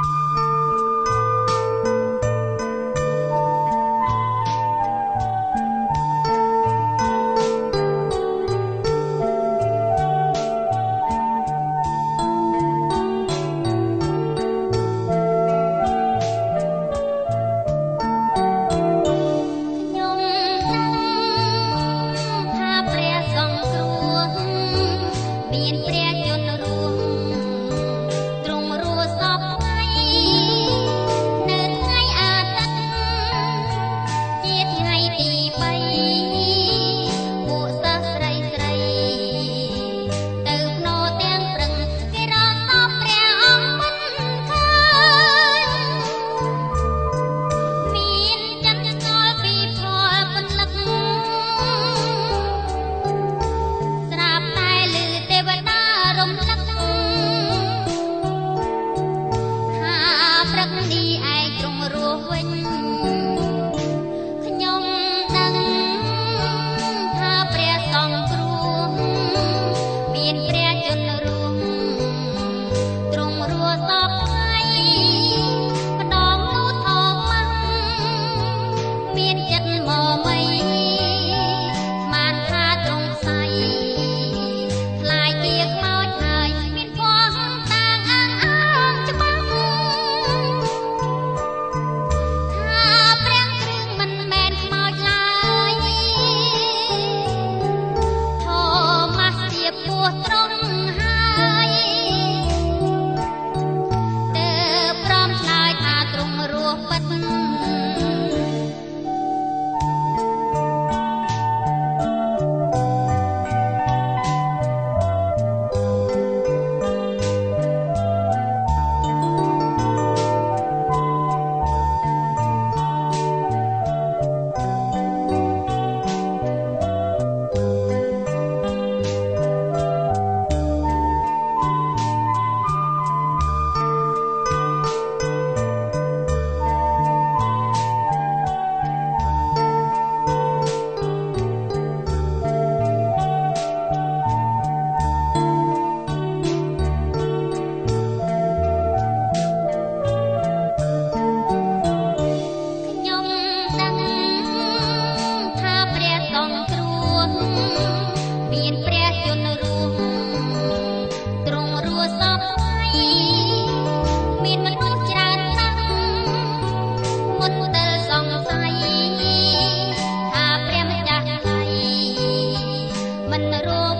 ខ្ញុំ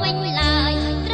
វិញឡើយ